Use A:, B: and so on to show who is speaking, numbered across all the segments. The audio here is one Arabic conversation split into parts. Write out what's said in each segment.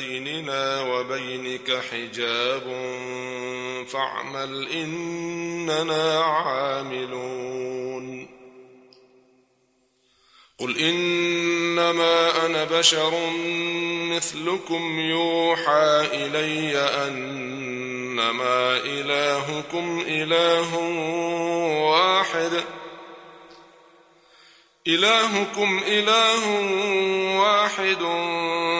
A: بيننا وبينك حجاب فاعمل إننا عاملون. قل إنما أنا بشر مثلكم يوحى إلي أنما إلهكم إله واحد. إلهكم إله واحد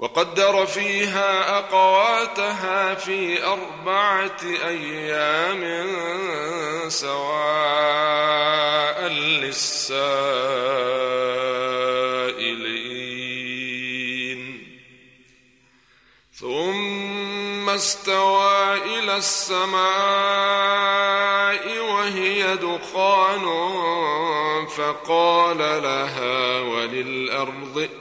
A: وقدر فيها أقواتها في أربعة أيام سواء للسائلين. ثم استوى إلى السماء وهي دخان فقال لها وللأرض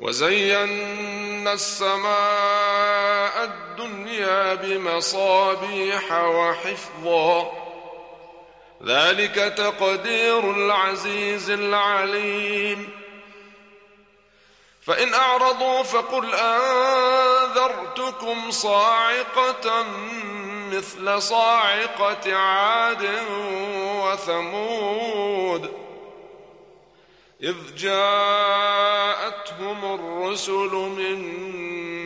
A: وزينا السماء الدنيا بمصابيح وحفظا. ذلك تقدير العزيز العليم. فإن أعرضوا فقل أنذرتكم صاعقة مثل صاعقة عاد وثمود. إذ جاءتهم الرسل من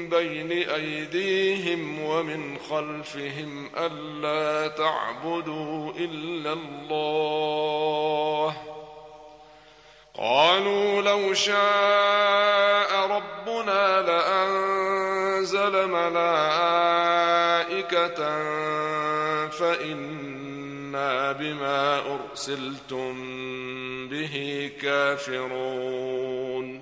A: بين أيديهم ومن خلفهم ألا تعبدوا إلا الله. قالوا لو شاء ربنا لأنزل ملائكة فإنا بما أرسلتم به كافرون.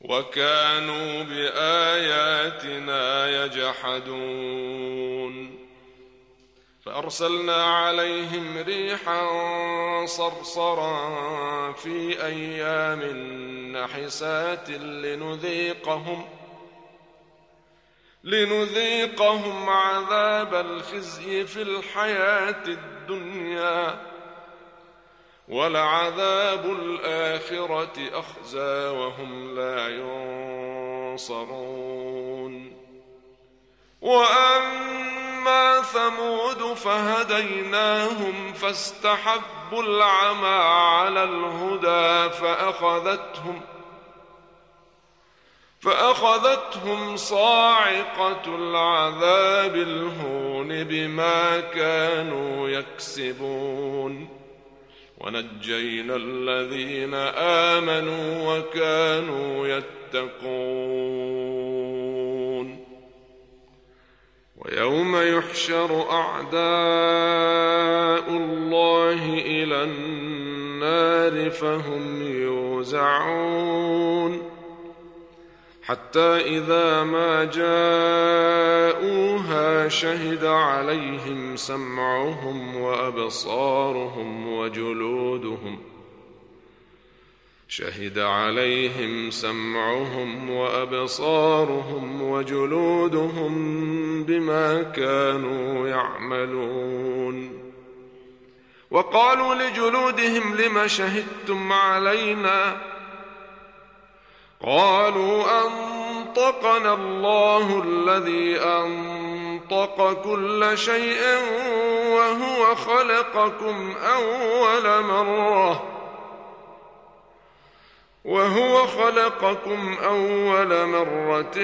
A: وكانوا بآياتنا يجحدون. فأرسلنا عليهم ريحا صرصرا في أيام نحسات لنذيقهم لنذيقهم عذاب الخزي في الحياة الدنيا. ولعذاب الآخرة أخزى وهم لا ينصرون. وأما ثمود فهديناهم فاستحبوا العمى على الهدى فأخذتهم فأخذتهم صاعقة العذاب الهون بما كانوا يكسبون. ونجينا الذين آمنوا وكانوا يتقون. ويوم يحشر أعداء الله إلى النار فهم يوزعون. حتى إذا ما جاءوها شهد عليهم سمعهم وأبصارهم وجلودهم شهد عليهم سمعهم وأبصارهم وجلودهم بما كانوا يعملون وقالوا لجلودهم لم شهدتم علينا قالوا أنطقنا الله الذي أنطق كل شيء وهو خلقكم أول مرة. وهو خلقكم أول مرة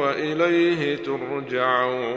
A: وإليه ترجعون.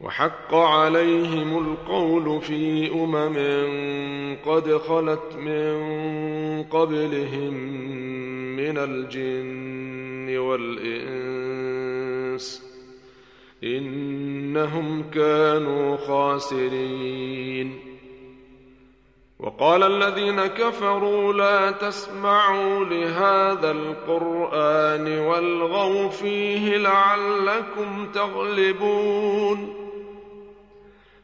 A: وحق عليهم القول في أمم قد خلت من قبلهم من الجن والإنس إنهم كانوا خاسرين. وقال الذين كفروا لا تسمعوا لهذا القرآن والغوا فيه لعلكم تغلبون.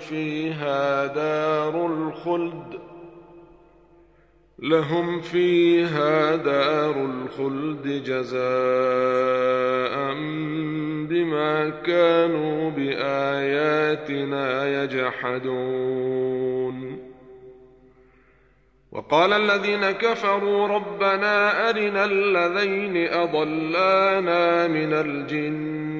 A: فيها دار الخلد لهم فيها دار الخلد جزاء بما كانوا بآياتنا يجحدون. وقال الذين كفروا ربنا أرنا الذين أضلانا من الجن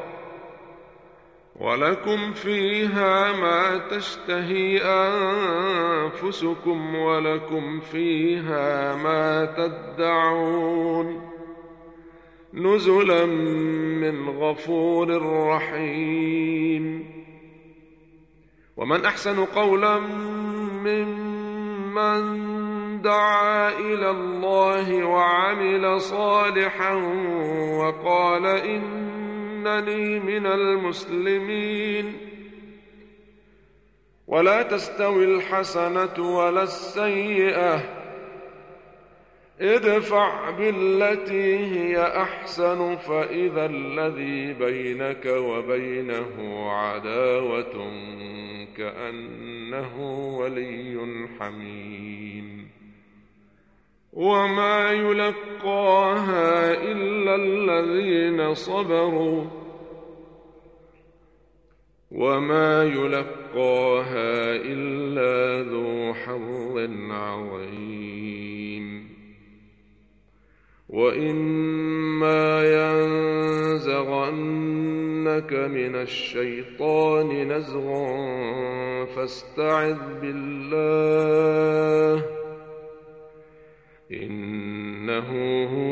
A: ولكم فيها ما تشتهي أنفسكم ولكم فيها ما تدعون نزلا من غفور رحيم. ومن أحسن قولا ممن دعا إلى الله وعمل صالحا وقال انني من المسلمين. ولا تستوي الحسنة ولا السيئة. ادفع بالتي هي أحسن فإذا الذي بينك وبينه عداوة كأنه ولي حميم. وما يلقاها الا الذين صبروا وما يلقاها الا ذو حظ عظيم واما ينزغنك من الشيطان نزغ فاستعذ بالله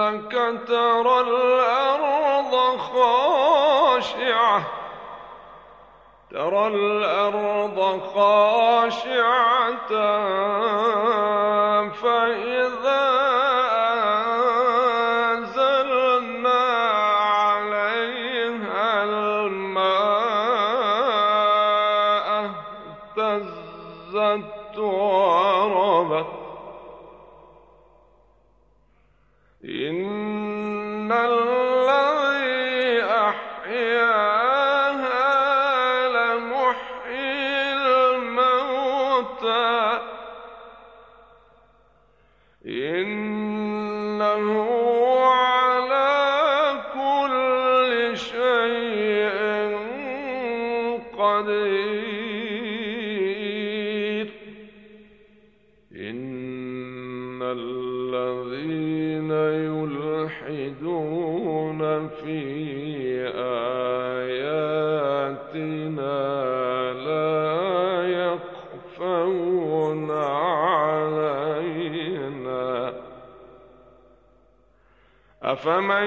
A: أنك ترى الأرض خاشعة. ترى الأرض خاشعة. فإذا إن الذين يلحدون في آياتنا لا يخفون علينا أفمن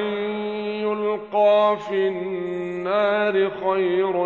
A: يلقى في النار خير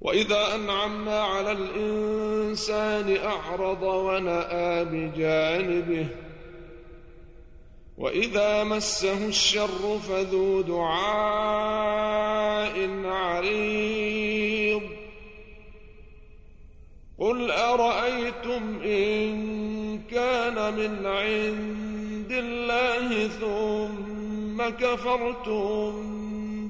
A: وإذا أنعمنا على الإنسان أعرض ونأى بجانبه وإذا مسه الشر فذو دعاء عريض. قل أرأيتم إن كان من عند الله ثم كفرتم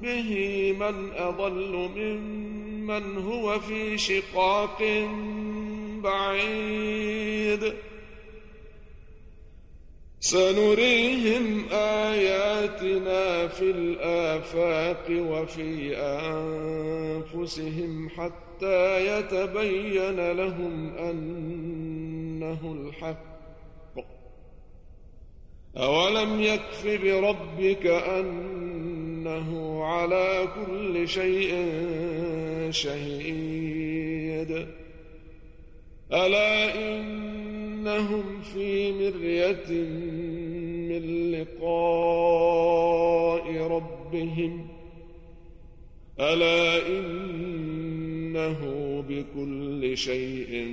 A: به من أضل ممن هو في شقاق بعيد. سنريهم آياتنا في الآفاق وفي أنفسهم حتى يتبين لهم أنه الحق. أولم يكف بربك أنه على كل شيء شهيد. ألا إنهم في مرية من لقاء ربهم. ألا إنه بكل شيء